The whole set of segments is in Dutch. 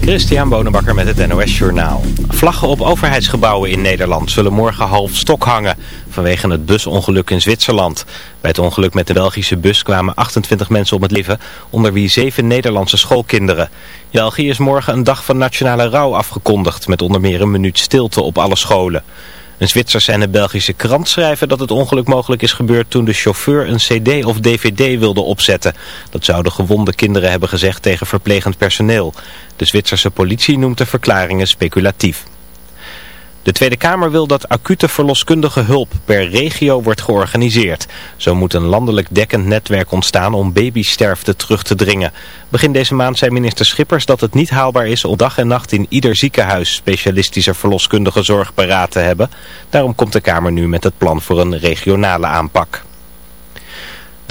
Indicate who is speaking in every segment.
Speaker 1: Christian Bonenbakker met het NOS Journaal. Vlaggen op overheidsgebouwen in Nederland zullen morgen half stok hangen... vanwege het busongeluk in Zwitserland. Bij het ongeluk met de Belgische bus kwamen 28 mensen om het leven... onder wie zeven Nederlandse schoolkinderen. In België is morgen een dag van nationale rouw afgekondigd... met onder meer een minuut stilte op alle scholen. Een Zwitserse en een Belgische krant schrijven dat het ongeluk mogelijk is gebeurd toen de chauffeur een cd of dvd wilde opzetten. Dat zouden gewonde kinderen hebben gezegd tegen verplegend personeel. De Zwitserse politie noemt de verklaringen speculatief. De Tweede Kamer wil dat acute verloskundige hulp per regio wordt georganiseerd. Zo moet een landelijk dekkend netwerk ontstaan om babysterfte terug te dringen. Begin deze maand zei minister Schippers dat het niet haalbaar is om dag en nacht in ieder ziekenhuis specialistische verloskundige zorg paraat te hebben. Daarom komt de Kamer nu met het plan voor een regionale aanpak.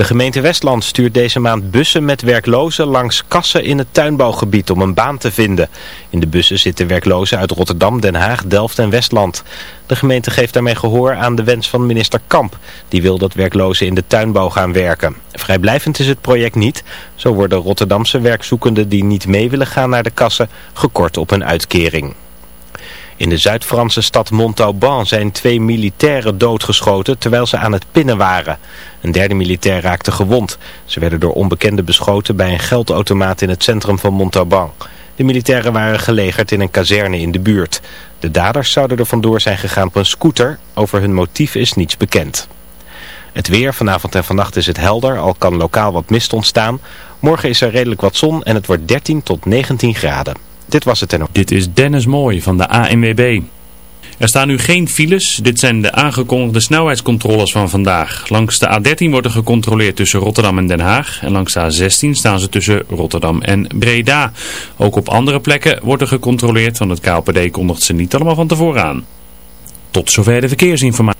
Speaker 1: De gemeente Westland stuurt deze maand bussen met werklozen langs kassen in het tuinbouwgebied om een baan te vinden. In de bussen zitten werklozen uit Rotterdam, Den Haag, Delft en Westland. De gemeente geeft daarmee gehoor aan de wens van minister Kamp. Die wil dat werklozen in de tuinbouw gaan werken. Vrijblijvend is het project niet. Zo worden Rotterdamse werkzoekenden die niet mee willen gaan naar de kassen gekort op hun uitkering. In de Zuid-Franse stad Montauban zijn twee militairen doodgeschoten terwijl ze aan het pinnen waren. Een derde militair raakte gewond. Ze werden door onbekenden beschoten bij een geldautomaat in het centrum van Montauban. De militairen waren gelegerd in een kazerne in de buurt. De daders zouden er vandoor zijn gegaan op een scooter. Over hun motief is niets bekend. Het weer, vanavond en vannacht is het helder, al kan lokaal wat mist ontstaan. Morgen is er redelijk wat zon en het wordt 13 tot 19 graden. Dit was het en
Speaker 2: Dit is Dennis Mooi van de ANWB. Er staan nu geen files. Dit zijn de aangekondigde snelheidscontroles van vandaag. Langs de A13 wordt er gecontroleerd tussen Rotterdam en Den Haag. En langs de A16 staan ze tussen Rotterdam en Breda. Ook op andere plekken wordt er gecontroleerd, want het KLPD kondigt ze niet allemaal van tevoren aan. Tot zover de verkeersinformatie.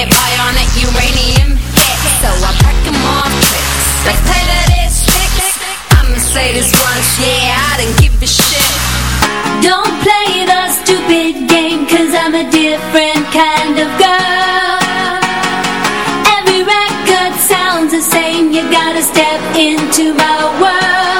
Speaker 3: they bionic uranium hit. So I break them off tricks. Let's play to this trick. I'ma say this once, yeah, I don't give a shit.
Speaker 4: Don't play the stupid game, cause I'm a different kind of girl. Every record sounds the same, you gotta step into my world.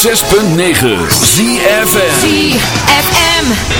Speaker 5: 106.9 ZFM.
Speaker 6: ZFM.